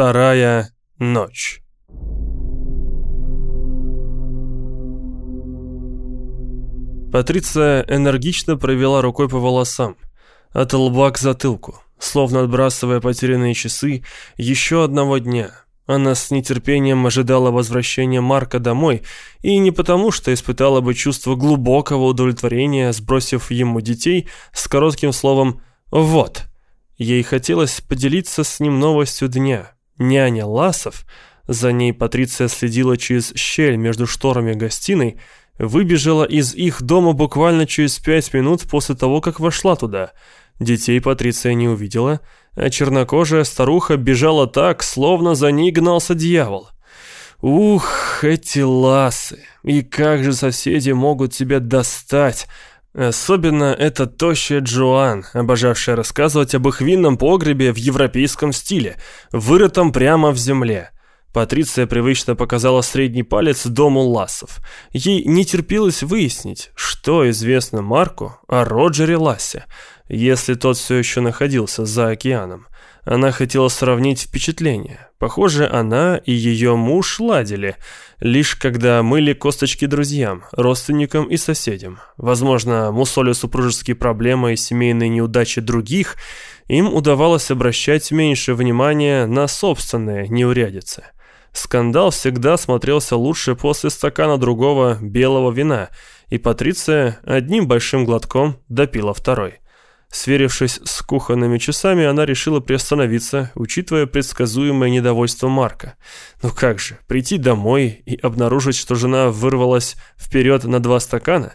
Вторая ночь. Патриция энергично провела рукой по волосам, от лба к затылку, словно отбрасывая потерянные часы еще одного дня. Она с нетерпением ожидала возвращения Марка домой, и не потому, что испытала бы чувство глубокого удовлетворения, сбросив ему детей с коротким словом «вот». Ей хотелось поделиться с ним новостью дня. Няня Ласов, за ней Патриция следила через щель между шторами гостиной, выбежала из их дома буквально через пять минут после того, как вошла туда. Детей Патриция не увидела, а чернокожая старуха бежала так, словно за ней гнался дьявол. Ух, эти ласы! И как же соседи могут тебя достать? Особенно эта тощая Джоан, обожавшая рассказывать об их винном погребе в европейском стиле, вырытом прямо в земле. Патриция привычно показала средний палец дому Лассов. Ей не терпелось выяснить, что известно Марку о Роджере Лассе, если тот все еще находился за океаном. Она хотела сравнить впечатления. Похоже, она и ее муж ладили, лишь когда мыли косточки друзьям, родственникам и соседям. Возможно, мусоля супружеские проблемы и семейные неудачи других, им удавалось обращать меньше внимания на собственные неурядицы. Скандал всегда смотрелся лучше после стакана другого белого вина, и Патриция одним большим глотком допила второй. Сверившись с кухонными часами, она решила приостановиться, учитывая предсказуемое недовольство Марка. Ну как же, прийти домой и обнаружить, что жена вырвалась вперед на два стакана?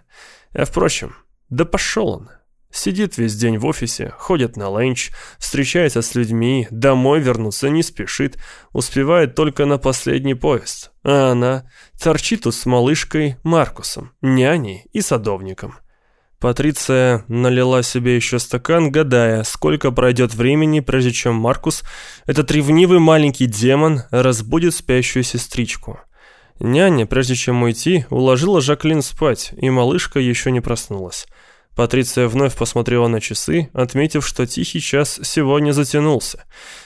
А впрочем, да пошел он. Сидит весь день в офисе, ходит на ленч, встречается с людьми, домой вернуться не спешит, успевает только на последний поезд. А она торчит тут с малышкой Маркусом, няней и садовником. Патриция налила себе еще стакан, гадая, сколько пройдет времени, прежде чем Маркус, этот ревнивый маленький демон, разбудит спящую сестричку. Няня, прежде чем уйти, уложила Жаклин спать, и малышка еще не проснулась. Патриция вновь посмотрела на часы, отметив, что тихий час сегодня затянулся.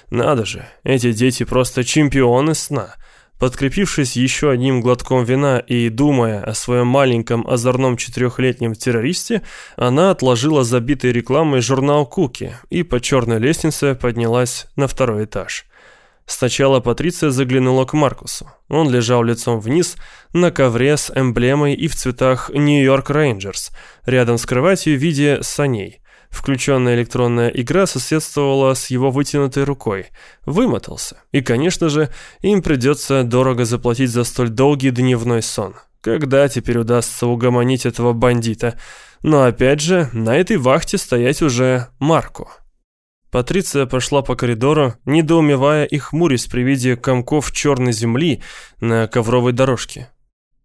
Надо же, эти дети просто чемпионы сна – Подкрепившись еще одним глотком вина и думая о своем маленьком озорном четырехлетнем террористе, она отложила забитый рекламой журнал «Куки» и по черной лестнице поднялась на второй этаж. Сначала Патриция заглянула к Маркусу. Он лежал лицом вниз на ковре с эмблемой и в цветах «Нью-Йорк Рейнджерс», рядом с кроватью в виде саней – Включенная электронная игра соседствовала с его вытянутой рукой. Вымотался. И, конечно же, им придется дорого заплатить за столь долгий дневной сон. Когда теперь удастся угомонить этого бандита? Но опять же, на этой вахте стоять уже Марку. Патриция пошла по коридору, недоумевая и хмурясь при виде комков черной земли на ковровой дорожке.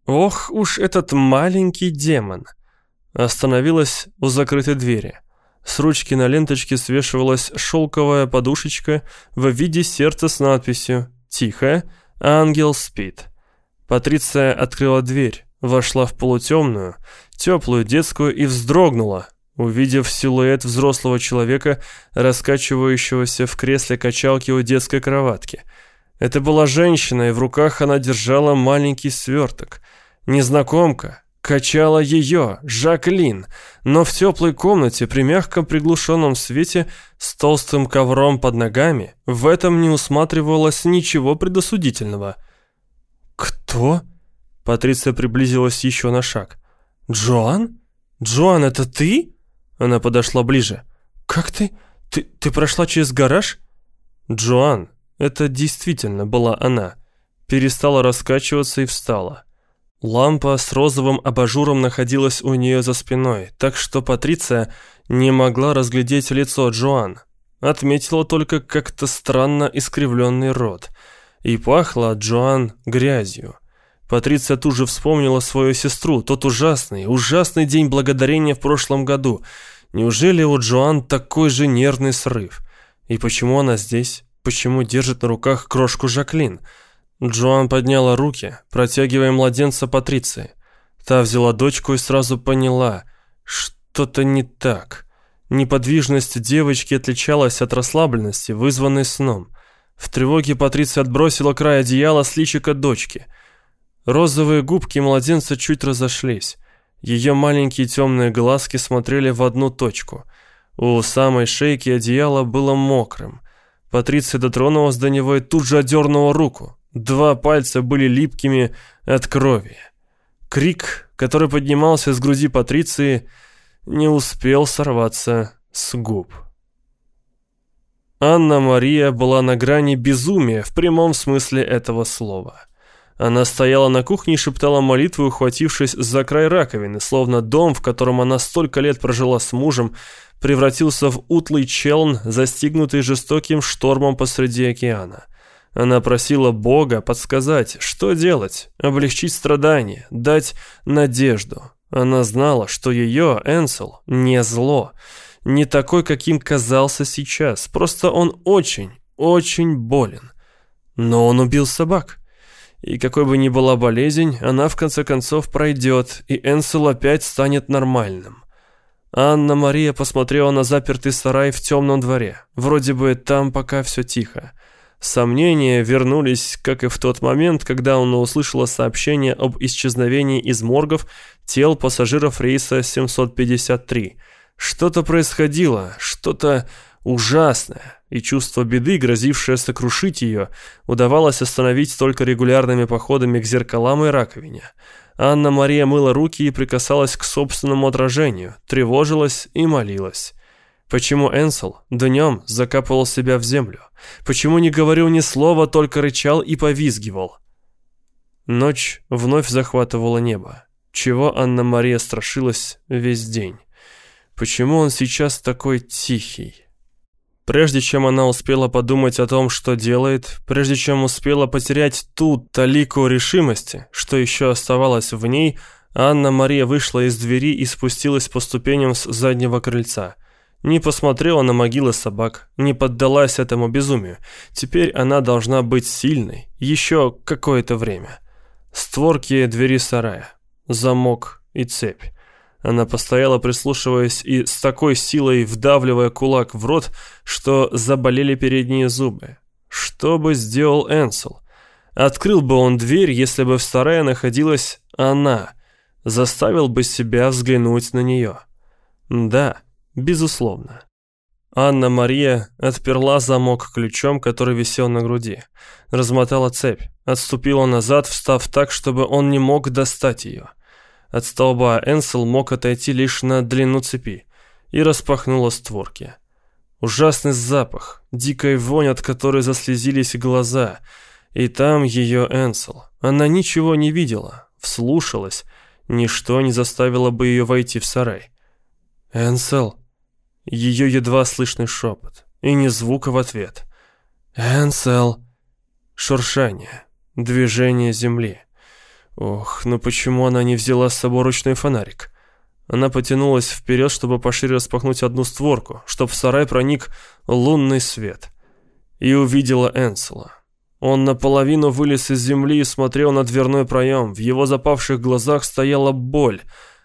Ох уж этот маленький демон. Остановилась у закрытой двери. С ручки на ленточке свешивалась шелковая подушечка в виде сердца с надписью «Тихо, ангел спит». Патриция открыла дверь, вошла в полутемную, теплую детскую и вздрогнула, увидев силуэт взрослого человека, раскачивающегося в кресле качалки у детской кроватки. Это была женщина, и в руках она держала маленький сверток. Незнакомка, качала ее, Жаклин, но в теплой комнате при мягком приглушенном свете с толстым ковром под ногами в этом не усматривалось ничего предосудительного. «Кто?» Патриция приблизилась еще на шаг. «Джоан? Джоан, это ты?» Она подошла ближе. «Как ты? Ты, ты прошла через гараж?» Джоан, это действительно была она, перестала раскачиваться и встала. Лампа с розовым абажуром находилась у нее за спиной, так что Патриция не могла разглядеть лицо Джоан. Отметила только как-то странно искривленный рот. И пахло Джоан грязью. Патриция тут же вспомнила свою сестру, тот ужасный, ужасный день благодарения в прошлом году. Неужели у Джоан такой же нервный срыв? И почему она здесь? Почему держит на руках крошку Жаклин? Джоан подняла руки, протягивая младенца Патриции. Та взяла дочку и сразу поняла, что-то не так. Неподвижность девочки отличалась от расслабленности, вызванной сном. В тревоге Патриция отбросила край одеяла с личика дочки. Розовые губки младенца чуть разошлись. Ее маленькие темные глазки смотрели в одну точку. У самой шейки одеяло было мокрым. Патриция дотронулась до него и тут же отдернула руку. Два пальца были липкими от крови. Крик, который поднимался с груди Патриции, не успел сорваться с губ. Анна-Мария была на грани безумия в прямом смысле этого слова. Она стояла на кухне и шептала молитву, ухватившись за край раковины, словно дом, в котором она столько лет прожила с мужем, превратился в утлый челн, застигнутый жестоким штормом посреди океана. Она просила Бога подсказать, что делать, облегчить страдания, дать надежду. Она знала, что ее, Энсел, не зло, не такой, каким казался сейчас, просто он очень, очень болен. Но он убил собак. И какой бы ни была болезнь, она в конце концов пройдет, и Энсел опять станет нормальным. Анна-Мария посмотрела на запертый сарай в темном дворе. Вроде бы там пока все тихо. Сомнения вернулись, как и в тот момент, когда она услышала сообщение об исчезновении из моргов тел пассажиров рейса 753. Что-то происходило, что-то ужасное, и чувство беды, грозившее сокрушить ее, удавалось остановить только регулярными походами к зеркалам и раковине. Анна-Мария мыла руки и прикасалась к собственному отражению, тревожилась и молилась. Почему Энсел днем закапывал себя в землю? Почему не говорил ни слова, только рычал и повизгивал? Ночь вновь захватывала небо, чего Анна-Мария страшилась весь день. Почему он сейчас такой тихий? Прежде чем она успела подумать о том, что делает, прежде чем успела потерять ту талику решимости, что еще оставалось в ней, Анна-Мария вышла из двери и спустилась по ступеням с заднего крыльца. Не посмотрела на могилы собак, не поддалась этому безумию. Теперь она должна быть сильной, еще какое-то время. Створки двери сарая, замок и цепь. Она постояла, прислушиваясь и с такой силой вдавливая кулак в рот, что заболели передние зубы. Что бы сделал Энсел? Открыл бы он дверь, если бы в сарае находилась она. Заставил бы себя взглянуть на нее. Да, безусловно. Анна-Мария отперла замок ключом, который висел на груди. Размотала цепь, отступила назад, встав так, чтобы он не мог достать ее. От столба Энсел мог отойти лишь на длину цепи и распахнула створки. Ужасный запах, дикая вонь, от которой заслезились глаза. И там ее Энсел. Она ничего не видела, вслушалась. Ничто не заставило бы ее войти в сарай. «Энсел!» Ее едва слышный шепот. И ни звука в ответ. «Энсел!» Шуршание. Движение земли. Ох, ну почему она не взяла с собой ручной фонарик? Она потянулась вперед, чтобы пошире распахнуть одну створку, чтобы в сарай проник лунный свет. И увидела Энсела. Он наполовину вылез из земли и смотрел на дверной проем. В его запавших глазах стояла боль.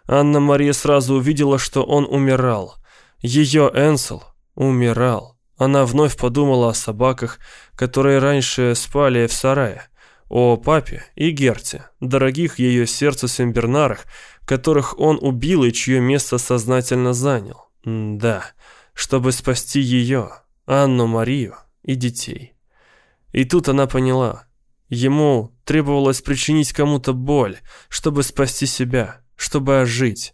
Анна-Мария сразу увидела, что он умирал. Ее Энсел умирал. Она вновь подумала о собаках, которые раньше спали в сарае о папе и Герте, дорогих ее сердцу Симбернарах, которых он убил и чье место сознательно занял. М да, чтобы спасти ее, Анну Марию и детей. И тут она поняла, ему требовалось причинить кому-то боль, чтобы спасти себя, чтобы ожить.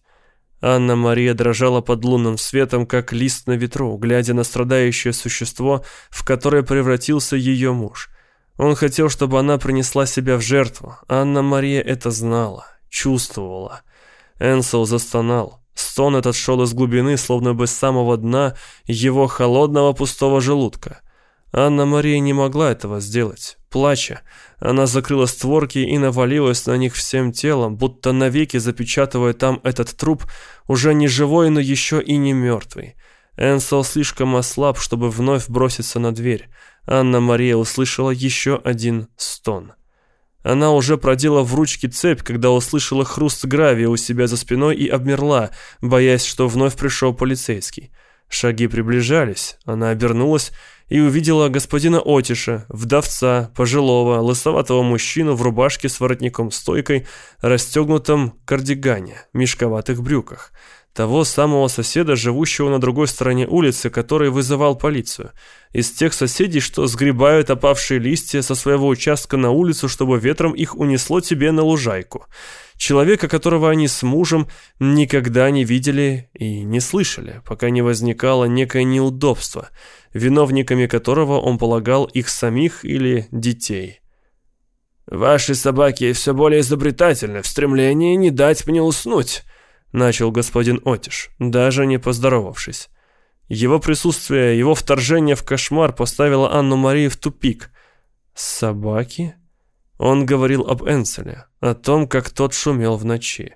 Анна-Мария дрожала под лунным светом, как лист на ветру, глядя на страдающее существо, в которое превратился ее муж. Он хотел, чтобы она принесла себя в жертву. Анна-Мария это знала, чувствовала. Энсел застонал. Стон этот шел из глубины, словно бы с самого дна его холодного пустого желудка. Анна-Мария не могла этого сделать. Плача, она закрыла створки и навалилась на них всем телом, будто навеки запечатывая там этот труп, уже не живой, но еще и не мертвый. Энсел слишком ослаб, чтобы вновь броситься на дверь. Анна-Мария услышала еще один стон. Она уже продела в ручке цепь, когда услышала хруст гравия у себя за спиной и обмерла, боясь, что вновь пришел полицейский. Шаги приближались, она обернулась и увидела господина Отиша, вдовца, пожилого, лысоватого мужчину в рубашке с воротником-стойкой, расстегнутом кардигане, мешковатых брюках – того самого соседа, живущего на другой стороне улицы, который вызывал полицию. Из тех соседей, что сгребают опавшие листья со своего участка на улицу, чтобы ветром их унесло тебе на лужайку. Человека, которого они с мужем никогда не видели и не слышали, пока не возникало некое неудобство, виновниками которого он полагал их самих или детей. «Ваши собаки все более изобретательны в стремлении не дать мне уснуть», начал господин Отиш, даже не поздоровавшись. Его присутствие, его вторжение в кошмар поставило Анну-Марию в тупик. «Собаки?» Он говорил об Энселе, о том, как тот шумел в ночи.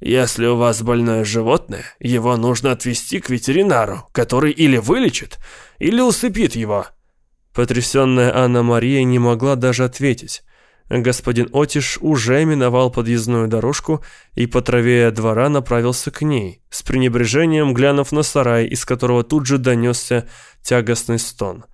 «Если у вас больное животное, его нужно отвезти к ветеринару, который или вылечит, или усыпит его». Потрясенная Анна-Мария не могла даже ответить. Господин Отиш уже миновал подъездную дорожку и по траве двора направился к ней, с пренебрежением глянув на сарай, из которого тут же донесся тягостный стон.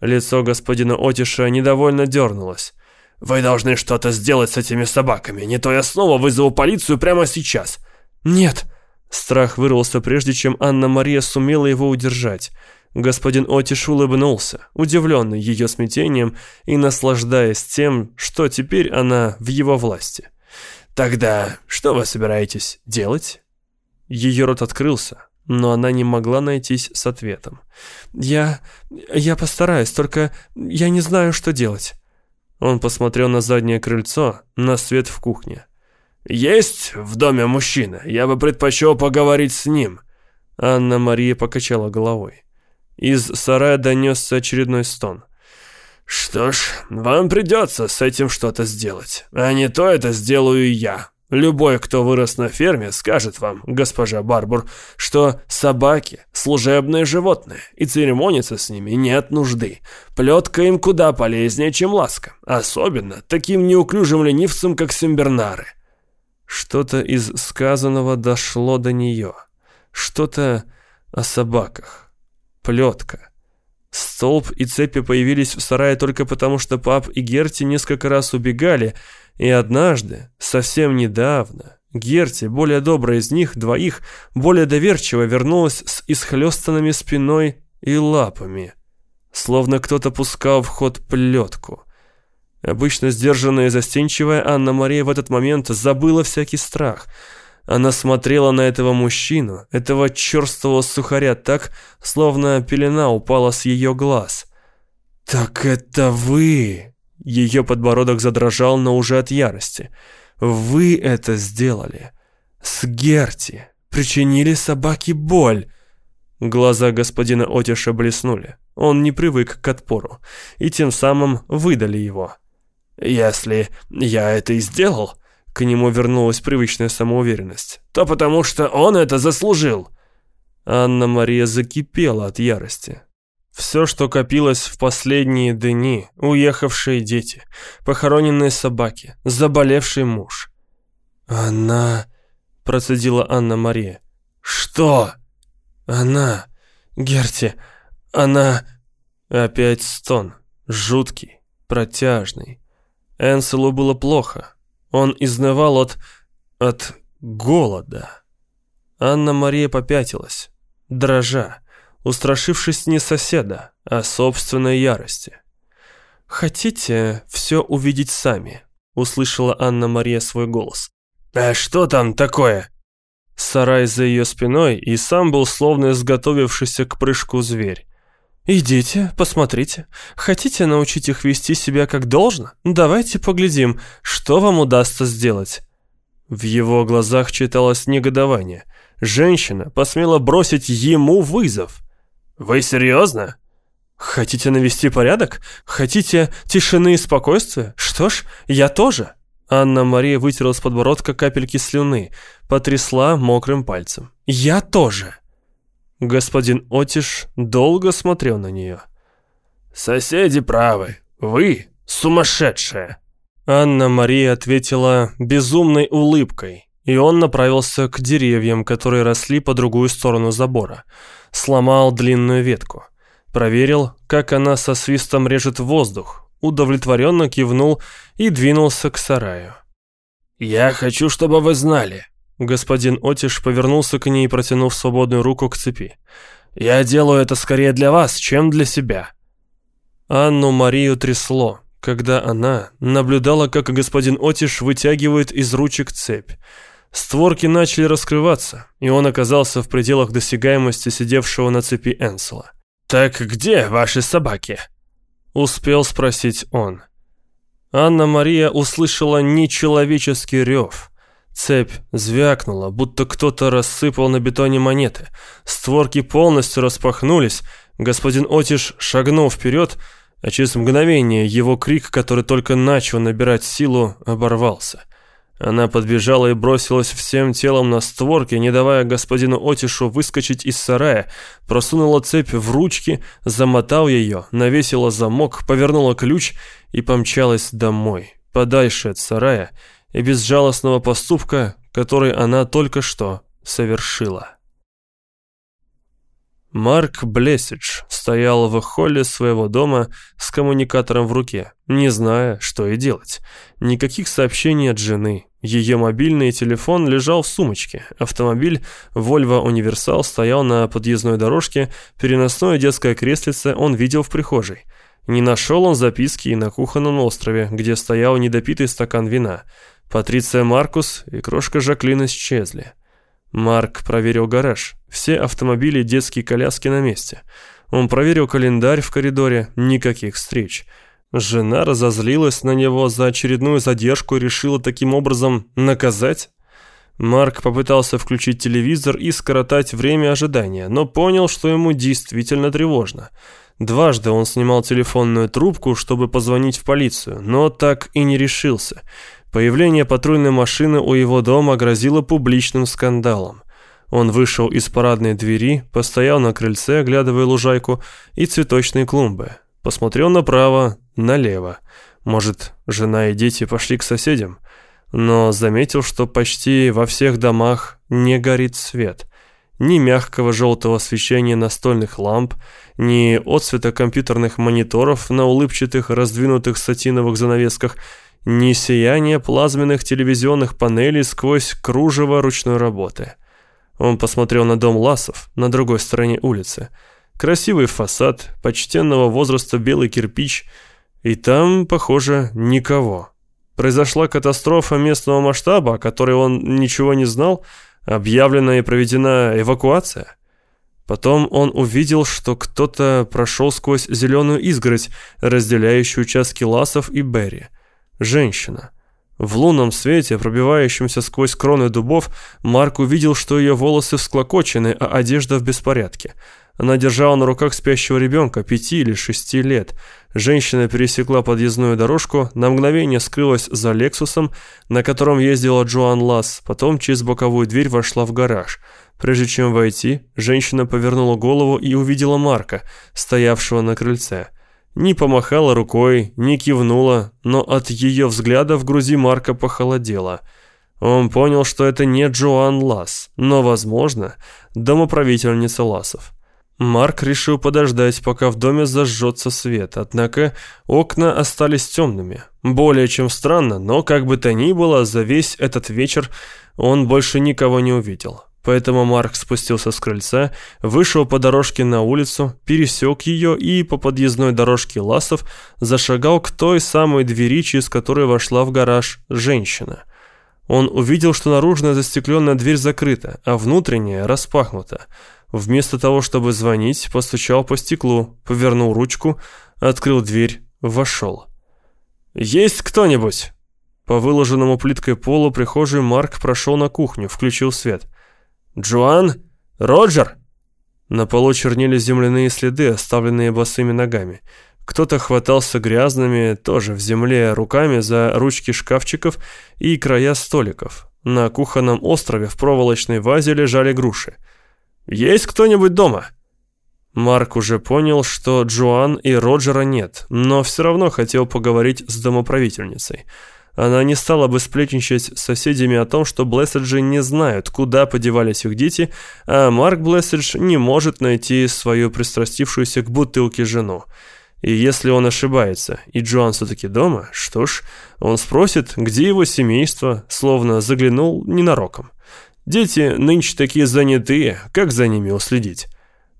Лицо господина Отиша недовольно дернулось. «Вы должны что-то сделать с этими собаками, не то я снова вызову полицию прямо сейчас». «Нет!» Страх вырвался прежде, чем Анна-Мария сумела его удержать. Господин Отиш улыбнулся, удивленный ее смятением и наслаждаясь тем, что теперь она в его власти. «Тогда что вы собираетесь делать?» Ее рот открылся, но она не могла найтись с ответом. «Я... я постараюсь, только я не знаю, что делать». Он посмотрел на заднее крыльцо, на свет в кухне. «Есть в доме мужчина, я бы предпочел поговорить с ним». Анна-Мария покачала головой. Из сарая донесся очередной стон. «Что ж, вам придется с этим что-то сделать. А не то это сделаю я. Любой, кто вырос на ферме, скажет вам, госпожа Барбур, что собаки – служебные животные, и церемониться с ними нет нужды. Плетка им куда полезнее, чем ласка. Особенно таким неуклюжим ленивцам, как Симбернары». Что-то из сказанного дошло до нее. Что-то о собаках плетка. Столб и цепи появились в сарае только потому, что пап и Герти несколько раз убегали, и однажды, совсем недавно, Герти, более добрая из них двоих, более доверчиво вернулась с исхлестанными спиной и лапами, словно кто-то пускал в ход плетку. Обычно сдержанная и застенчивая Анна-Мария в этот момент забыла всякий страх — она смотрела на этого мужчину, этого черствого сухаря так, словно пелена упала с ее глаз. «Так это вы!» Ее подбородок задрожал, но уже от ярости. «Вы это сделали! С Герти! Причинили собаке боль!» Глаза господина Отиша блеснули. Он не привык к отпору, и тем самым выдали его. «Если я это и сделал, к нему вернулась привычная самоуверенность. «То потому что он это заслужил!» Анна-Мария закипела от ярости. Все, что копилось в последние дни, уехавшие дети, похороненные собаки, заболевший муж. «Она...» — процедила Анна-Мария. «Что?» «Она... Герти... Она...» Опять стон. Жуткий, протяжный. Энселу было плохо. Он изнывал от... от голода. Анна-Мария попятилась, дрожа, устрашившись не соседа, а собственной ярости. «Хотите все увидеть сами?» — услышала Анна-Мария свой голос. «А что там такое?» Сарай за ее спиной и сам был словно изготовившийся к прыжку зверь. «Идите, посмотрите. Хотите научить их вести себя как должно? Давайте поглядим, что вам удастся сделать». В его глазах читалось негодование. Женщина посмела бросить ему вызов. «Вы серьезно?» «Хотите навести порядок? Хотите тишины и спокойствия? Что ж, я тоже». Анна-Мария вытерла с подбородка капельки слюны, потрясла мокрым пальцем. «Я тоже». Господин Отиш долго смотрел на нее. «Соседи правы. Вы сумасшедшая!» Анна-Мария ответила безумной улыбкой, и он направился к деревьям, которые росли по другую сторону забора. Сломал длинную ветку. проверил, как она со свистом режет воздух, удовлетворенно кивнул и двинулся к сараю. «Я хочу, чтобы вы знали». Господин Отиш повернулся к ней, протянув свободную руку к цепи. «Я делаю это скорее для вас, чем для себя». Анну Марию трясло, когда она наблюдала, как господин Отиш вытягивает из ручек цепь. Створки начали раскрываться, и он оказался в пределах досягаемости сидевшего на цепи Энсела. «Так где ваши собаки?» Успел спросить он. Анна-Мария услышала нечеловеческий рев. Цепь звякнула, будто кто-то рассыпал на бетоне монеты. Створки полностью распахнулись. Господин Отиш шагнул вперед, а через мгновение его крик, который только начал набирать силу, оборвался. Она подбежала и бросилась всем телом на створки, не давая господину Отишу выскочить из сарая, просунула цепь в ручки, замотал ее, навесила замок, повернула ключ и помчалась домой, подальше от сарая и безжалостного поступка, который она только что совершила. Марк Блесидж стоял в холле своего дома с коммуникатором в руке, не зная, что и делать. Никаких сообщений от жены. Ее мобильный телефон лежал в сумочке. Автомобиль Volvo Универсал стоял на подъездной дорожке, переносное детское креслице он видел в прихожей. Не нашел он записки и на кухонном острове, где стоял недопитый стакан вина. Патриция Маркус и крошка Жаклин исчезли. Марк проверил гараж. Все автомобили и детские коляски на месте. Он проверил календарь в коридоре. Никаких встреч. Жена разозлилась на него за очередную задержку и решила таким образом наказать. Марк попытался включить телевизор и скоротать время ожидания, но понял, что ему действительно тревожно. Дважды он снимал телефонную трубку, чтобы позвонить в полицию, но так и не решился. Появление патрульной машины у его дома грозило публичным скандалом. Он вышел из парадной двери, постоял на крыльце, оглядывая лужайку и цветочные клумбы. Посмотрел направо, налево. Может, жена и дети пошли к соседям? Но заметил, что почти во всех домах не горит свет. Ни мягкого желтого освещения настольных ламп, ни отцвета компьютерных мониторов на улыбчатых раздвинутых сатиновых занавесках – ни сияние плазменных телевизионных панелей сквозь кружево ручной работы. Он посмотрел на дом Ласов на другой стороне улицы. Красивый фасад, почтенного возраста белый кирпич, и там, похоже, никого. Произошла катастрофа местного масштаба, о которой он ничего не знал, объявлена и проведена эвакуация. Потом он увидел, что кто-то прошел сквозь зеленую изгородь, разделяющую участки Ласов и Берри женщина. В лунном свете, пробивающемся сквозь кроны дубов, Марк увидел, что ее волосы всклокочены, а одежда в беспорядке. Она держала на руках спящего ребенка, пяти или шести лет. Женщина пересекла подъездную дорожку, на мгновение скрылась за Лексусом, на котором ездила Джоан Ласс, потом через боковую дверь вошла в гараж. Прежде чем войти, женщина повернула голову и увидела Марка, стоявшего на крыльце. Не помахала рукой, не кивнула, но от ее взгляда в груди Марка похолодело. Он понял, что это не Джоан Лас, но, возможно, домоправительница Ласов. Марк решил подождать, пока в доме зажжется свет, однако окна остались темными. Более чем странно, но как бы то ни было, за весь этот вечер он больше никого не увидел. Поэтому Марк спустился с крыльца, вышел по дорожке на улицу, пересек ее и по подъездной дорожке Ласов зашагал к той самой двери, через которую вошла в гараж женщина. Он увидел, что наружная застекленная дверь закрыта, а внутренняя распахнута. Вместо того, чтобы звонить, постучал по стеклу, повернул ручку, открыл дверь, вошел. «Есть кто-нибудь?» По выложенному плиткой полу прихожей Марк прошел на кухню, включил свет – «Джоан? Роджер?» На полу чернили земляные следы, оставленные босыми ногами. Кто-то хватался грязными, тоже в земле, руками за ручки шкафчиков и края столиков. На кухонном острове в проволочной вазе лежали груши. «Есть кто-нибудь дома?» Марк уже понял, что Джоан и Роджера нет, но все равно хотел поговорить с домоправительницей. Она не стала бы сплетничать с соседями о том, что Блэсседжи не знают, куда подевались их дети, а Марк Блэсседж не может найти свою пристрастившуюся к бутылке жену. И если он ошибается, и Джоан все-таки дома, что ж, он спросит, где его семейство, словно заглянул ненароком. Дети нынче такие занятые, как за ними уследить?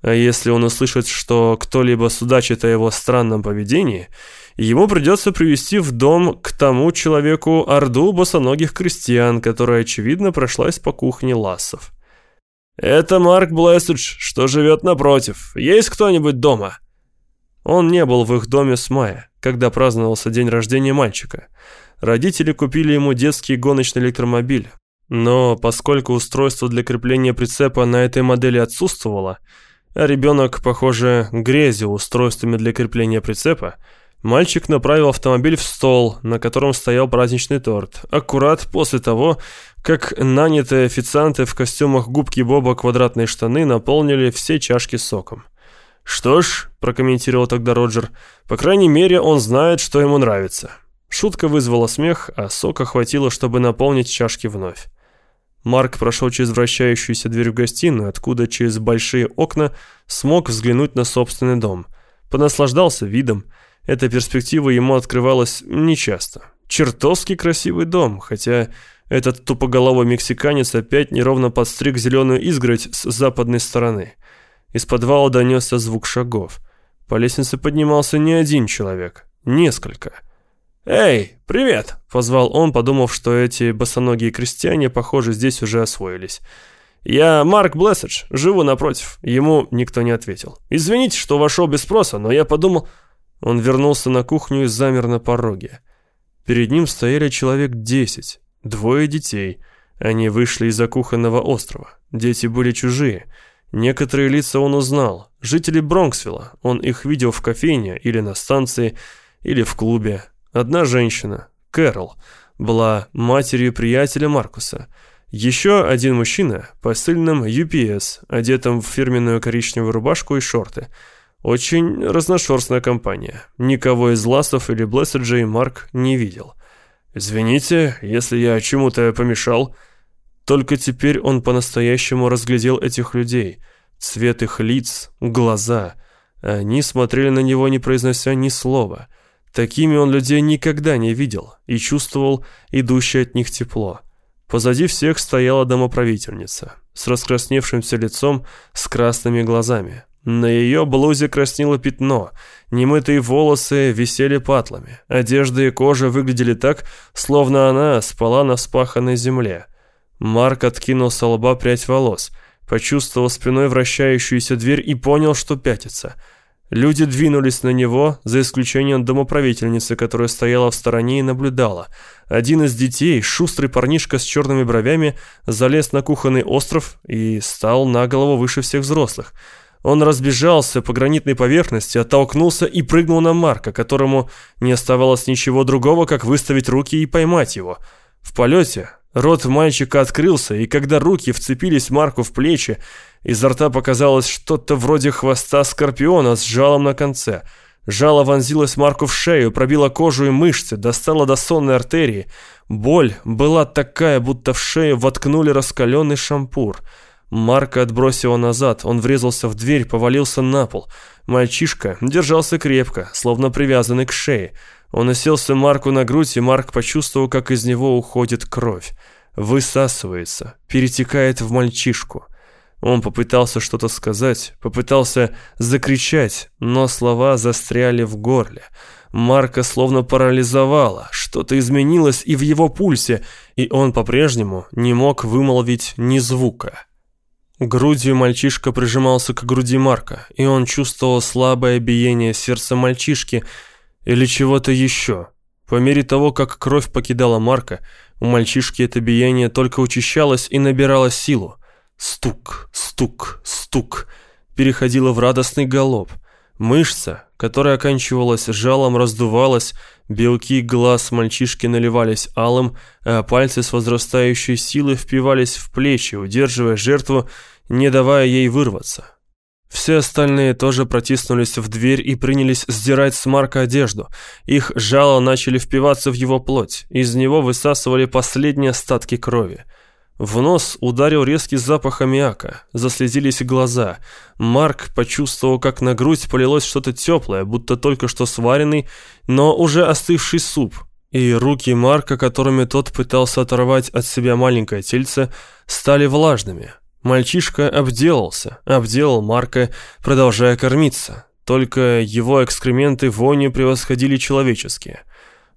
А если он услышит, что кто-либо судачит о его странном поведении, ему придется привести в дом к тому человеку орду босоногих крестьян, которая, очевидно, прошлась по кухне лассов. «Это Марк Блэссидж, что живет напротив. Есть кто-нибудь дома?» Он не был в их доме с мая, когда праздновался день рождения мальчика. Родители купили ему детский гоночный электромобиль. Но поскольку устройство для крепления прицепа на этой модели отсутствовало, а ребенок, похоже, грезил устройствами для крепления прицепа, мальчик направил автомобиль в стол, на котором стоял праздничный торт, аккурат после того, как нанятые официанты в костюмах губки Боба квадратные штаны наполнили все чашки соком. «Что ж», — прокомментировал тогда Роджер, — «по крайней мере, он знает, что ему нравится». Шутка вызвала смех, а сока хватило, чтобы наполнить чашки вновь. Марк прошел через вращающуюся дверь в гостиную, откуда через большие окна смог взглянуть на собственный дом. Понаслаждался видом. Эта перспектива ему открывалась нечасто. Чертовски красивый дом, хотя этот тупоголовый мексиканец опять неровно подстриг зеленую изгородь с западной стороны. Из подвала донесся звук шагов. По лестнице поднимался не один человек, несколько. «Эй, привет!» — позвал он, подумав, что эти босоногие крестьяне, похоже, здесь уже освоились. «Я Марк Блэссидж, живу напротив». Ему никто не ответил. «Извините, что вошел без спроса, но я подумал...» Он вернулся на кухню и замер на пороге. Перед ним стояли человек десять, двое детей. Они вышли из-за кухонного острова. Дети были чужие. Некоторые лица он узнал. Жители Бронксвилла. Он их видел в кофейне или на станции, или в клубе. Одна женщина, Кэрол, была матерью приятеля Маркуса. Еще один мужчина, посыльным UPS, одетым в фирменную коричневую рубашку и шорты. Очень разношерстная компания. Никого из Ластов или Блэсседжей Марк не видел. «Извините, если я чему-то помешал», только теперь он по-настоящему разглядел этих людей. Цвет их лиц, глаза. Они смотрели на него, не произнося ни слова. Такими он людей никогда не видел и чувствовал идущее от них тепло. Позади всех стояла домоправительница с раскрасневшимся лицом, с красными глазами. На ее блузе краснело пятно, немытые волосы висели патлами, одежда и кожа выглядели так, словно она спала на вспаханной земле. Марк откинул с лба прядь волос, почувствовал спиной вращающуюся дверь и понял, что пятится. Люди двинулись на него, за исключением домоправительницы, которая стояла в стороне и наблюдала. Один из детей, шустрый парнишка с черными бровями, залез на кухонный остров и стал на голову выше всех взрослых. Он разбежался по гранитной поверхности, оттолкнулся и прыгнул на Марка, которому не оставалось ничего другого, как выставить руки и поймать его. В полете Рот мальчика открылся, и когда руки вцепились Марку в плечи, изо рта показалось что-то вроде хвоста скорпиона с жалом на конце. Жало вонзилось Марку в шею, пробило кожу и мышцы, достало до сонной артерии. Боль была такая, будто в шею воткнули раскаленный шампур. Марка отбросило назад, он врезался в дверь, повалился на пол. Мальчишка держался крепко, словно привязанный к шее. Он уселся Марку на грудь, и Марк почувствовал, как из него уходит кровь. Высасывается, перетекает в мальчишку. Он попытался что-то сказать, попытался закричать, но слова застряли в горле. Марка словно парализовало, что-то изменилось и в его пульсе, и он по-прежнему не мог вымолвить ни звука. Грудью мальчишка прижимался к груди Марка, и он чувствовал слабое биение сердца мальчишки, или чего-то еще. По мере того, как кровь покидала Марка, у мальчишки это биение только учащалось и набирало силу. Стук, стук, стук. Переходило в радостный галоп. Мышца, которая оканчивалась жалом, раздувалась, белки глаз мальчишки наливались алым, а пальцы с возрастающей силой впивались в плечи, удерживая жертву, не давая ей вырваться. Все остальные тоже протиснулись в дверь и принялись сдирать с Марка одежду. Их жало начали впиваться в его плоть. Из него высасывали последние остатки крови. В нос ударил резкий запах аммиака. Заслезились глаза. Марк почувствовал, как на грудь полилось что-то теплое, будто только что сваренный, но уже остывший суп. И руки Марка, которыми тот пытался оторвать от себя маленькое тельце, стали влажными. Мальчишка обделался, обделал Марка, продолжая кормиться. Только его экскременты вонью превосходили человеческие.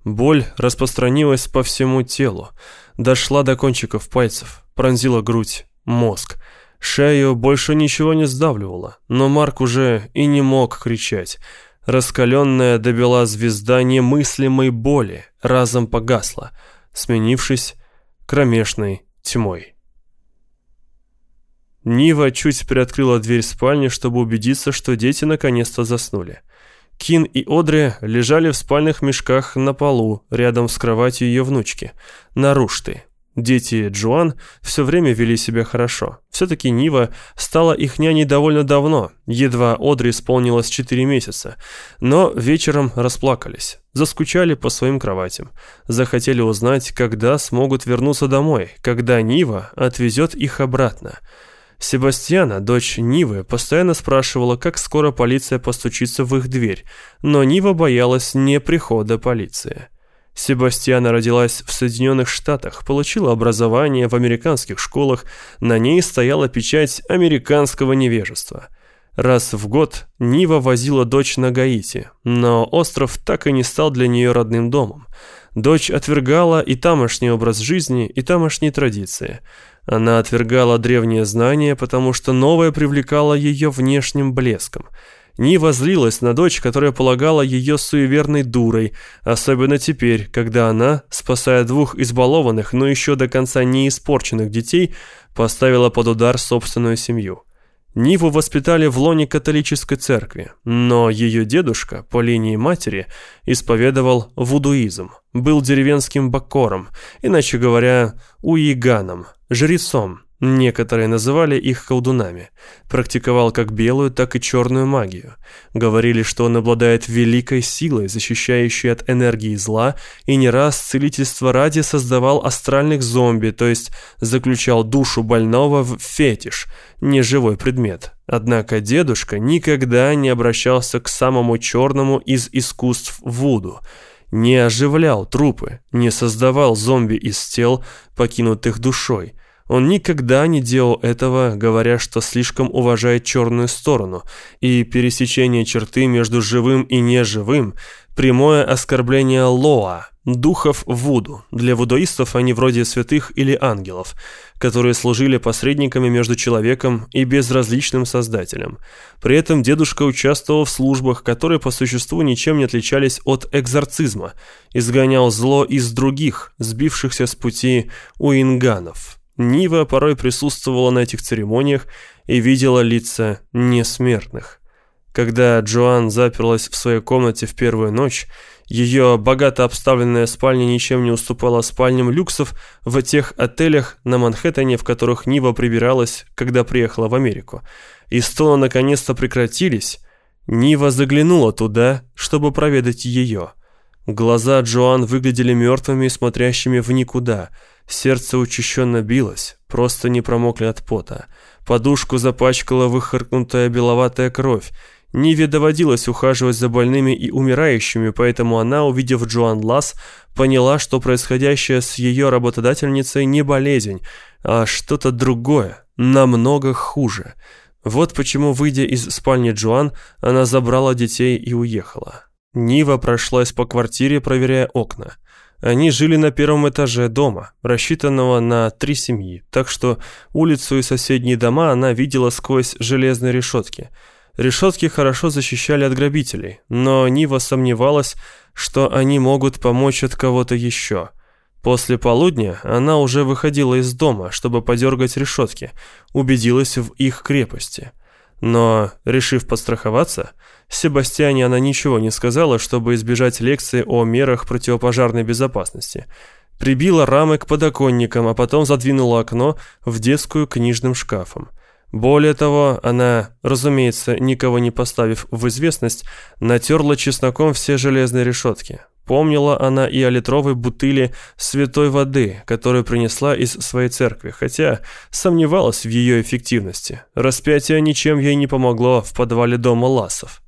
Боль распространилась по всему телу, дошла до кончиков пальцев, пронзила грудь, мозг. Шею больше ничего не сдавливало, но Марк уже и не мог кричать. Раскаленная добила звезда немыслимой боли разом погасла, сменившись кромешной тьмой. Нива чуть приоткрыла дверь спальни, чтобы убедиться, что дети наконец-то заснули. Кин и Одри лежали в спальных мешках на полу, рядом с кроватью ее внучки, нарушты. Дети Джоан все время вели себя хорошо. Все-таки Нива стала их няней довольно давно, едва Одри исполнилось 4 месяца. Но вечером расплакались, заскучали по своим кроватям. Захотели узнать, когда смогут вернуться домой, когда Нива отвезет их обратно. Себастьяна, дочь Нивы, постоянно спрашивала, как скоро полиция постучится в их дверь, но Нива боялась не прихода полиции. Себастьяна родилась в Соединенных Штатах, получила образование в американских школах, на ней стояла печать американского невежества. Раз в год Нива возила дочь на Гаити, но остров так и не стал для нее родным домом. Дочь отвергала и тамошний образ жизни, и тамошние традиции – она отвергала древние знания, потому что новое привлекало ее внешним блеском. Нива злилась на дочь, которая полагала ее суеверной дурой, особенно теперь, когда она, спасая двух избалованных, но еще до конца не испорченных детей, поставила под удар собственную семью. Ниву воспитали в лоне католической церкви, но ее дедушка по линии матери исповедовал вудуизм, был деревенским бакором, иначе говоря, уиганом, жрецом, некоторые называли их колдунами, практиковал как белую, так и черную магию. Говорили, что он обладает великой силой, защищающей от энергии зла, и не раз целительство ради создавал астральных зомби, то есть заключал душу больного в фетиш, неживой предмет. Однако дедушка никогда не обращался к самому черному из искусств Вуду – не оживлял трупы, не создавал зомби из тел, покинутых душой. Он никогда не делал этого, говоря, что слишком уважает черную сторону, и пересечение черты между живым и неживым – прямое оскорбление Лоа, духов Вуду. Для вудуистов они вроде святых или ангелов – которые служили посредниками между человеком и безразличным создателем. При этом дедушка участвовал в службах, которые по существу ничем не отличались от экзорцизма, изгонял зло из других, сбившихся с пути уинганов. Нива порой присутствовала на этих церемониях и видела лица несмертных. Когда Джоан заперлась в своей комнате в первую ночь, ее богато обставленная спальня ничем не уступала спальням люксов в тех отелях на Манхэттене, в которых Нива прибиралась, когда приехала в Америку. И стоны наконец-то прекратились. Нива заглянула туда, чтобы проведать ее. Глаза Джоан выглядели мертвыми, смотрящими в никуда. Сердце учащенно билось, просто не промокли от пота. Подушку запачкала выхаркнутая беловатая кровь. Ниве доводилось ухаживать за больными и умирающими, поэтому она, увидев Джоан Ласс, поняла, что происходящее с ее работодательницей не болезнь, а что-то другое, намного хуже. Вот почему, выйдя из спальни Джоан, она забрала детей и уехала. Нива прошлась по квартире, проверяя окна. Они жили на первом этаже дома, рассчитанного на три семьи, так что улицу и соседние дома она видела сквозь железные решетки – Решетки хорошо защищали от грабителей, но Нива сомневалась, что они могут помочь от кого-то еще. После полудня она уже выходила из дома, чтобы подергать решетки, убедилась в их крепости. Но, решив подстраховаться, Себастьяне она ничего не сказала, чтобы избежать лекции о мерах противопожарной безопасности. Прибила рамы к подоконникам, а потом задвинула окно в детскую книжным шкафом. Более того, она, разумеется, никого не поставив в известность, натерла чесноком все железные решетки. Помнила она и о литровой бутыли святой воды, которую принесла из своей церкви, хотя сомневалась в ее эффективности. Распятие ничем ей не помогло в подвале дома Ласов.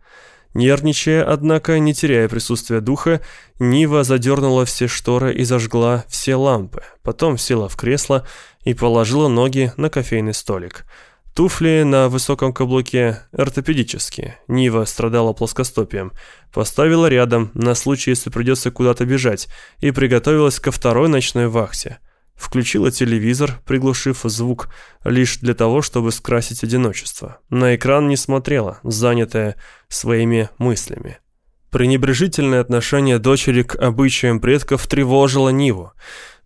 Нервничая, однако, не теряя присутствия духа, Нива задернула все шторы и зажгла все лампы. Потом села в кресло и положила ноги на кофейный столик – Туфли на высоком каблуке ортопедические. Нива страдала плоскостопием. Поставила рядом, на случай, если придется куда-то бежать, и приготовилась ко второй ночной вахте. Включила телевизор, приглушив звук, лишь для того, чтобы скрасить одиночество. На экран не смотрела, занятая своими мыслями. Пренебрежительное отношение дочери к обычаям предков тревожило Ниву.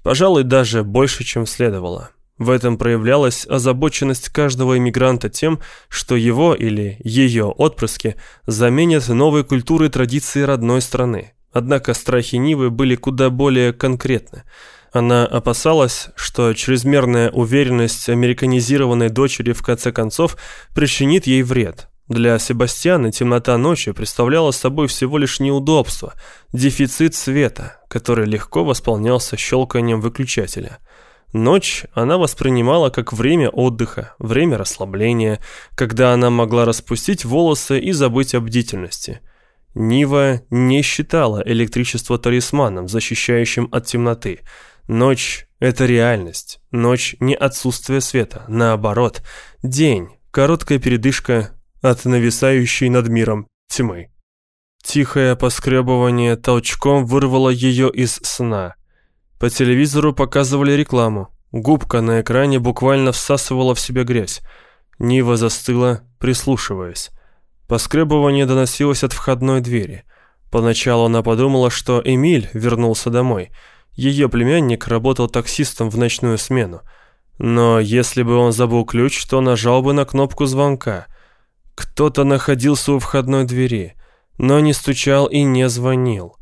Пожалуй, даже больше, чем следовало. В этом проявлялась озабоченность каждого иммигранта тем, что его или ее отпрыски заменят новой культурой традиции родной страны. Однако страхи Нивы были куда более конкретны. Она опасалась, что чрезмерная уверенность американизированной дочери в конце концов причинит ей вред. Для Себастьяна темнота ночи представляла собой всего лишь неудобство, дефицит света, который легко восполнялся щелканием выключателя – Ночь она воспринимала как время отдыха, время расслабления, когда она могла распустить волосы и забыть о бдительности. Нива не считала электричество талисманом, защищающим от темноты. Ночь – это реальность. Ночь – не отсутствие света. Наоборот, день – короткая передышка от нависающей над миром тьмы. Тихое поскребывание толчком вырвало ее из сна – по телевизору показывали рекламу. Губка на экране буквально всасывала в себя грязь. Нива застыла, прислушиваясь. Поскребывание доносилось от входной двери. Поначалу она подумала, что Эмиль вернулся домой. Ее племянник работал таксистом в ночную смену. Но если бы он забыл ключ, то нажал бы на кнопку звонка. Кто-то находился у входной двери, но не стучал и не звонил.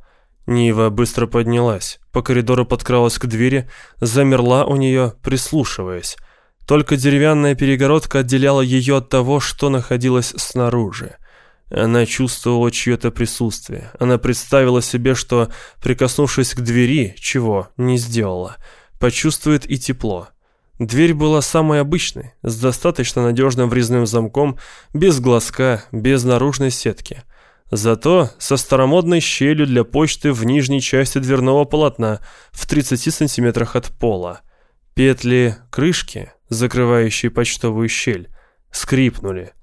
Нива быстро поднялась, по коридору подкралась к двери, замерла у нее, прислушиваясь. Только деревянная перегородка отделяла ее от того, что находилось снаружи. Она чувствовала чье-то присутствие. Она представила себе, что, прикоснувшись к двери, чего не сделала, почувствует и тепло. Дверь была самой обычной, с достаточно надежным врезным замком, без глазка, без наружной сетки. Зато со старомодной щелью для почты в нижней части дверного полотна в 30 сантиметрах от пола. Петли крышки, закрывающие почтовую щель, скрипнули.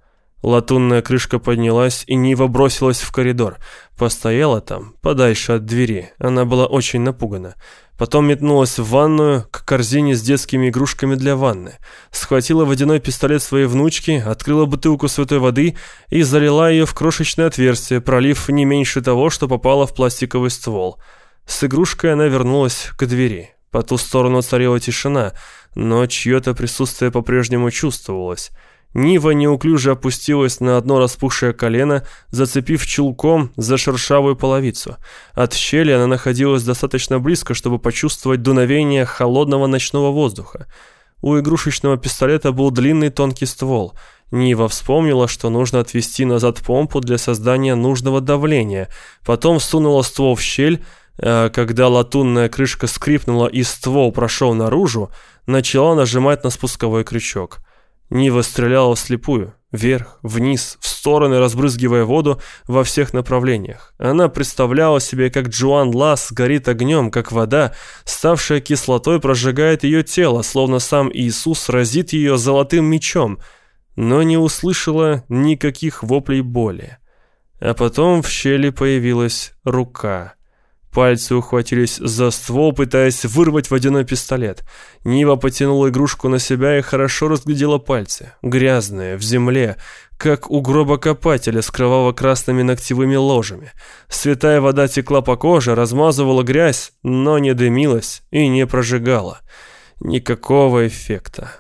Латунная крышка поднялась, и Нива бросилась в коридор. Постояла там, подальше от двери. Она была очень напугана. Потом метнулась в ванную к корзине с детскими игрушками для ванны. Схватила водяной пистолет своей внучки, открыла бутылку святой воды и залила ее в крошечное отверстие, пролив не меньше того, что попало в пластиковый ствол. С игрушкой она вернулась к двери. По ту сторону царила тишина, но чье-то присутствие по-прежнему чувствовалось. Нива неуклюже опустилась на одно распухшее колено, зацепив чулком за шершавую половицу. От щели она находилась достаточно близко, чтобы почувствовать дуновение холодного ночного воздуха. У игрушечного пистолета был длинный тонкий ствол. Нива вспомнила, что нужно отвести назад помпу для создания нужного давления. Потом сунула ствол в щель, а когда латунная крышка скрипнула и ствол прошел наружу, начала нажимать на спусковой крючок. Нива стреляла вслепую, вверх, вниз, в стороны, разбрызгивая воду во всех направлениях. Она представляла себе, как Джоан Лас горит огнем, как вода, ставшая кислотой, прожигает ее тело, словно сам Иисус разит ее золотым мечом, но не услышала никаких воплей боли. А потом в щели появилась рука. Пальцы ухватились за ствол, пытаясь вырвать водяной пистолет. Нива потянула игрушку на себя и хорошо разглядела пальцы. Грязные, в земле, как у гробокопателя с кроваво-красными ногтевыми ложами. Святая вода текла по коже, размазывала грязь, но не дымилась и не прожигала. Никакого эффекта.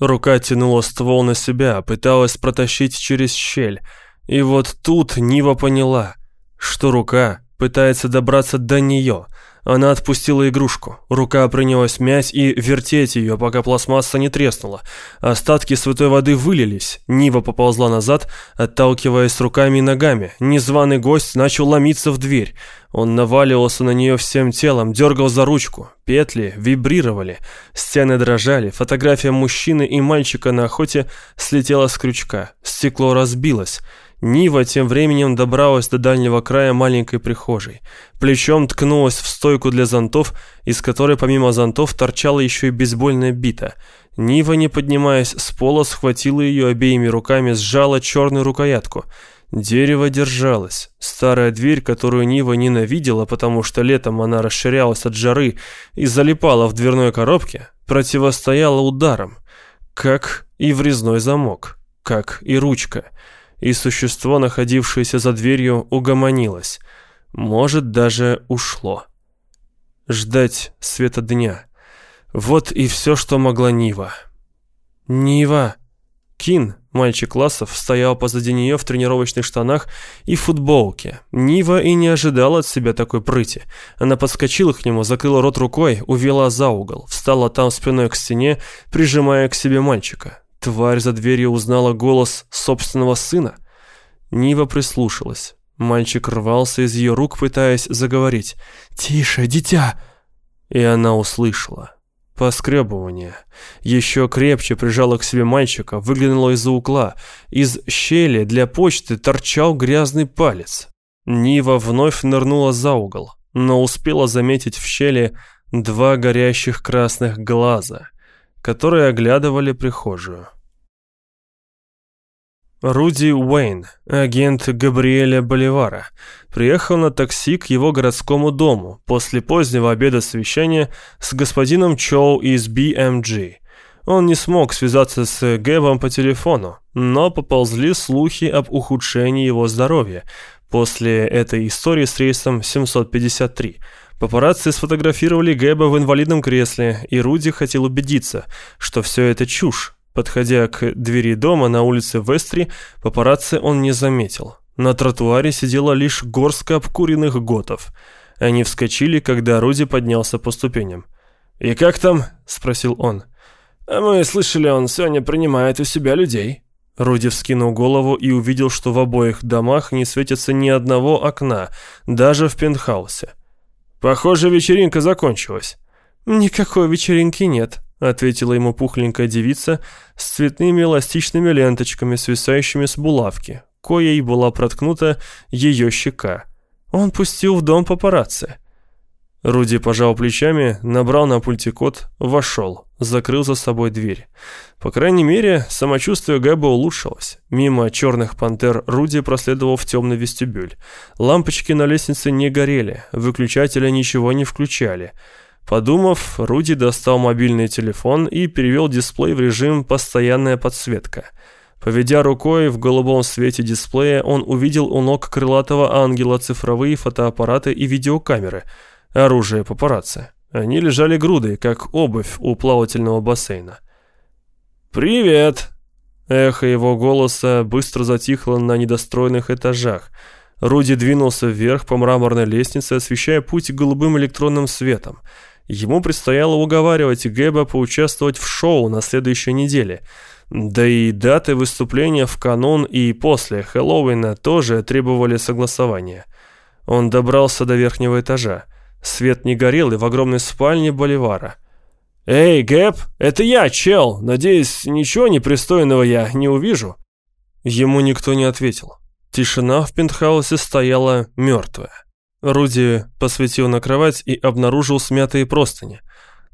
Рука тянула ствол на себя, пыталась протащить через щель. И вот тут Нива поняла, что рука пытается добраться до нее. Она отпустила игрушку. Рука принялась мять и вертеть ее, пока пластмасса не треснула. Остатки святой воды вылились. Нива поползла назад, отталкиваясь руками и ногами. Незваный гость начал ломиться в дверь. Он наваливался на нее всем телом, дергал за ручку. Петли вибрировали, стены дрожали, фотография мужчины и мальчика на охоте слетела с крючка. Стекло разбилось. Нива тем временем добралась до дальнего края маленькой прихожей. Плечом ткнулась в стойку для зонтов, из которой помимо зонтов торчала еще и бейсбольная бита. Нива, не поднимаясь с пола, схватила ее обеими руками, сжала черную рукоятку. Дерево держалось. Старая дверь, которую Нива ненавидела, потому что летом она расширялась от жары и залипала в дверной коробке, противостояла ударам, как и врезной замок, как и ручка и существо, находившееся за дверью, угомонилось. Может, даже ушло. Ждать света дня. Вот и все, что могла Нива. Нива. Кин, мальчик классов, стоял позади нее в тренировочных штанах и футболке. Нива и не ожидала от себя такой прыти. Она подскочила к нему, закрыла рот рукой, увела за угол, встала там спиной к стене, прижимая к себе мальчика. Тварь за дверью узнала голос собственного сына. Нива прислушалась. Мальчик рвался из ее рук, пытаясь заговорить. «Тише, дитя!» И она услышала. Поскребывание. Еще крепче прижала к себе мальчика, выглянула из-за угла. Из щели для почты торчал грязный палец. Нива вновь нырнула за угол, но успела заметить в щели два горящих красных глаза — которые оглядывали прихожую. Руди Уэйн, агент Габриэля Боливара, приехал на такси к его городскому дому после позднего обеда совещания с господином Чоу из BMG. Он не смог связаться с Гэбом по телефону, но поползли слухи об ухудшении его здоровья после этой истории с рейсом 753 – Папарацци сфотографировали Гэба в инвалидном кресле, и Руди хотел убедиться, что все это чушь. Подходя к двери дома на улице Вестри, папарацци он не заметил. На тротуаре сидела лишь горстка обкуренных готов. Они вскочили, когда Руди поднялся по ступеням. «И как там?» – спросил он. «А мы слышали, он сегодня принимает у себя людей». Руди вскинул голову и увидел, что в обоих домах не светится ни одного окна, даже в пентхаусе. «Похоже, вечеринка закончилась». «Никакой вечеринки нет», — ответила ему пухленькая девица с цветными эластичными ленточками, свисающими с булавки, коей была проткнута ее щека. Он пустил в дом папарацци. Руди пожал плечами, набрал на пульте код, вошел, закрыл за собой дверь. По крайней мере, самочувствие Гэба улучшилось. Мимо черных пантер Руди проследовал в темный вестибюль. Лампочки на лестнице не горели, выключателя ничего не включали. Подумав, Руди достал мобильный телефон и перевел дисплей в режим «Постоянная подсветка». Поведя рукой в голубом свете дисплея, он увидел у ног крылатого ангела цифровые фотоаппараты и видеокамеры – оружие папарацци. Они лежали грудой, как обувь у плавательного бассейна. «Привет!» Эхо его голоса быстро затихло на недостроенных этажах. Руди двинулся вверх по мраморной лестнице, освещая путь голубым электронным светом. Ему предстояло уговаривать Гэба поучаствовать в шоу на следующей неделе. Да и даты выступления в канун и после Хэллоуина тоже требовали согласования. Он добрался до верхнего этажа. Свет не горел и в огромной спальне Боливара. «Эй, Гэп, это я, чел. Надеюсь, ничего непристойного я не увижу». Ему никто не ответил. Тишина в пентхаусе стояла мертвая. Руди посветил на кровать и обнаружил смятые простыни,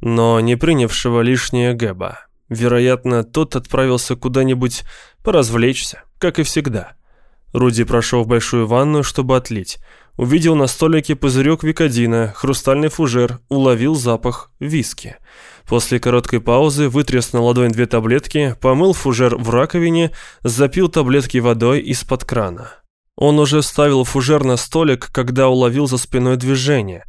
но не принявшего лишнее Гэба. Вероятно, тот отправился куда-нибудь поразвлечься, как и всегда. Руди прошел в большую ванную, чтобы отлить. Увидел на столике пузырек викодина, хрустальный фужер, уловил запах виски. После короткой паузы вытряс на ладонь две таблетки, помыл фужер в раковине, запил таблетки водой из-под крана. Он уже ставил фужер на столик, когда уловил за спиной движение.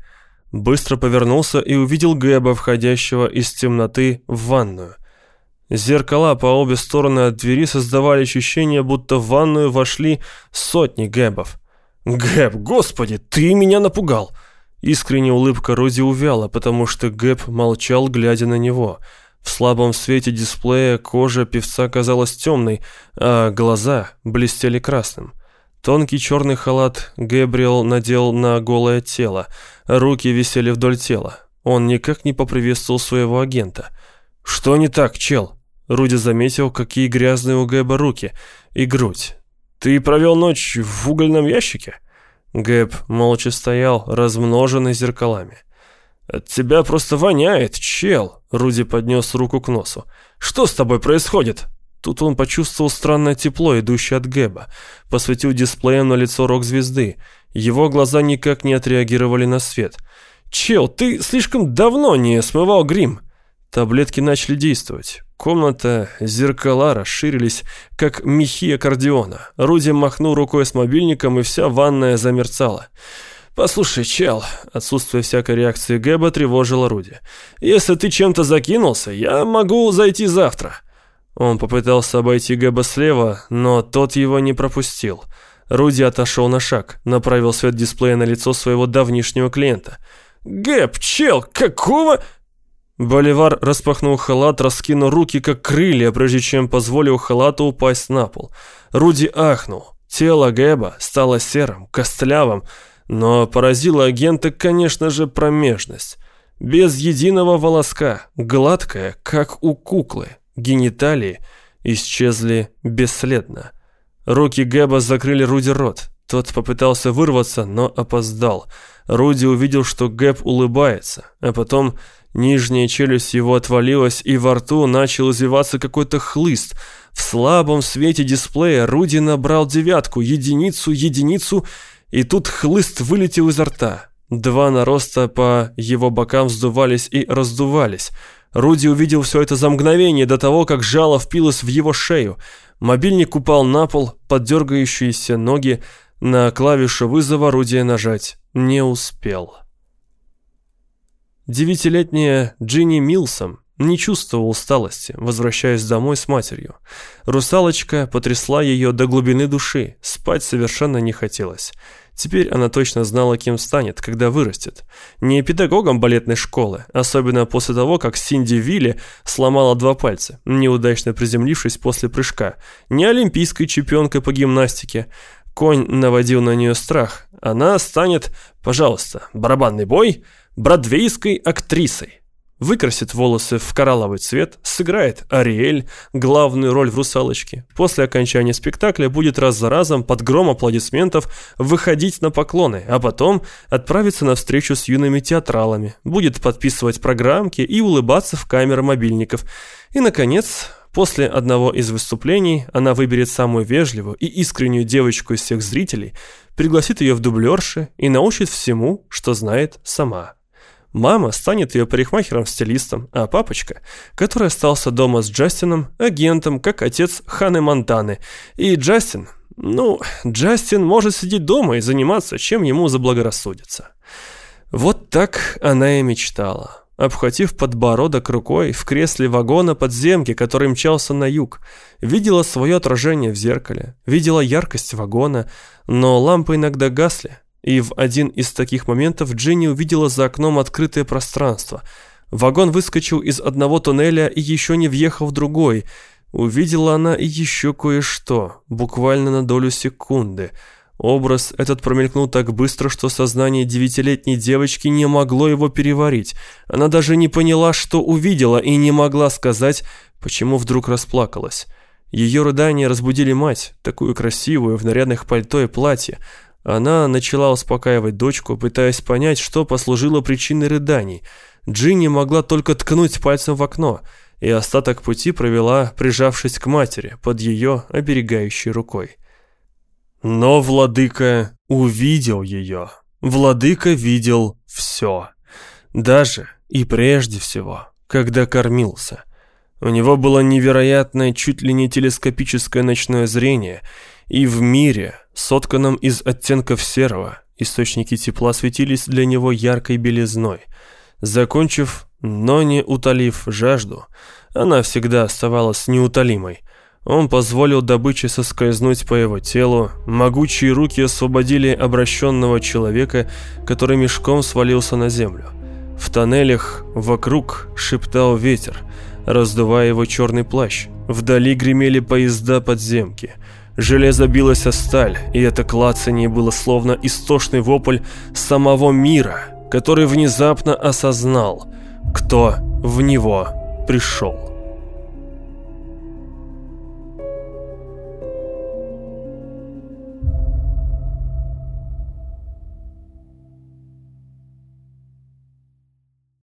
Быстро повернулся и увидел Гэба, входящего из темноты в ванную. Зеркала по обе стороны от двери создавали ощущение, будто в ванную вошли сотни Гэбов. «Гэб, господи, ты меня напугал!» Искренняя улыбка Рози увяла, потому что Гэб молчал, глядя на него. В слабом свете дисплея кожа певца казалась темной, а глаза блестели красным. Тонкий черный халат Гэбриэл надел на голое тело, руки висели вдоль тела. Он никак не поприветствовал своего агента. «Что не так, чел?» Руди заметил, какие грязные у Гэба руки и грудь. «Ты провел ночь в угольном ящике?» Гэб молча стоял, размноженный зеркалами. «От тебя просто воняет, чел!» Руди поднес руку к носу. «Что с тобой происходит?» Тут он почувствовал странное тепло, идущее от Гэба. Посветил дисплеем на лицо рок-звезды. Его глаза никак не отреагировали на свет. «Чел, ты слишком давно не смывал грим!» Таблетки начали действовать. Комната, зеркала расширились, как мехи аккордеона. Руди махнул рукой с мобильником, и вся ванная замерцала. «Послушай, чел», отсутствие всякой реакции Гэба тревожило Руди. «Если ты чем-то закинулся, я могу зайти завтра». Он попытался обойти Гэба слева, но тот его не пропустил. Руди отошел на шаг, направил свет дисплея на лицо своего давнишнего клиента. «Гэб, чел, какого...» Боливар распахнул халат, раскинул руки, как крылья, прежде чем позволил халату упасть на пол. Руди ахнул. Тело Гэба стало серым, костлявым, но поразило агента, конечно же, промежность. Без единого волоска, гладкая, как у куклы. Гениталии исчезли бесследно. Руки Гэба закрыли Руди рот. Тот попытался вырваться, но опоздал. Руди увидел, что Гэб улыбается, а потом Нижняя челюсть его отвалилась, и во рту начал извиваться какой-то хлыст. В слабом свете дисплея Руди набрал девятку, единицу, единицу, и тут хлыст вылетел изо рта. Два нароста по его бокам вздувались и раздувались. Руди увидел все это за мгновение до того, как жало впилось в его шею. Мобильник упал на пол, под дергающиеся ноги. На клавишу вызова Руди нажать не успел. Девятилетняя Джинни Милсом не чувствовала усталости, возвращаясь домой с матерью. Русалочка потрясла ее до глубины души, спать совершенно не хотелось. Теперь она точно знала, кем станет, когда вырастет. Не педагогом балетной школы, особенно после того, как Синди Вилли сломала два пальца, неудачно приземлившись после прыжка, не олимпийской чемпионкой по гимнастике. Конь наводил на нее страх. Она станет, пожалуйста, барабанный бой – бродвейской актрисой. Выкрасит волосы в коралловый цвет, сыграет Ариэль, главную роль в «Русалочке». После окончания спектакля будет раз за разом под гром аплодисментов выходить на поклоны, а потом отправиться на встречу с юными театралами, будет подписывать программки и улыбаться в камеры мобильников. И, наконец, после одного из выступлений она выберет самую вежливую и искреннюю девочку из всех зрителей, пригласит ее в дублерши и научит всему, что знает сама. Мама станет ее парикмахером-стилистом, а папочка, который остался дома с Джастином, агентом, как отец Ханы Монтаны. И Джастин, ну, Джастин может сидеть дома и заниматься, чем ему заблагорассудится. Вот так она и мечтала, обхватив подбородок рукой в кресле вагона подземки, который мчался на юг. Видела свое отражение в зеркале, видела яркость вагона, но лампы иногда гасли, и в один из таких моментов Дженни увидела за окном открытое пространство. Вагон выскочил из одного туннеля и еще не въехал в другой. Увидела она и еще кое-что, буквально на долю секунды. Образ этот промелькнул так быстро, что сознание девятилетней девочки не могло его переварить. Она даже не поняла, что увидела, и не могла сказать, почему вдруг расплакалась. Ее рыдания разбудили мать, такую красивую, в нарядных пальто и платье. Она начала успокаивать дочку, пытаясь понять, что послужило причиной рыданий. Джинни могла только ткнуть пальцем в окно, и остаток пути провела, прижавшись к матери, под ее оберегающей рукой. Но владыка увидел ее. Владыка видел все. Даже и прежде всего, когда кормился. У него было невероятное, чуть ли не телескопическое ночное зрение, и в мире, сотканном из оттенков серого, источники тепла светились для него яркой белизной. Закончив, но не утолив жажду, она всегда оставалась неутолимой. Он позволил добыче соскользнуть по его телу, могучие руки освободили обращенного человека, который мешком свалился на землю. В тоннелях вокруг шептал ветер, раздувая его черный плащ. Вдали гремели поезда подземки. Железо билось о сталь, и это клацание было словно истошный вопль самого мира, который внезапно осознал, кто в него пришел.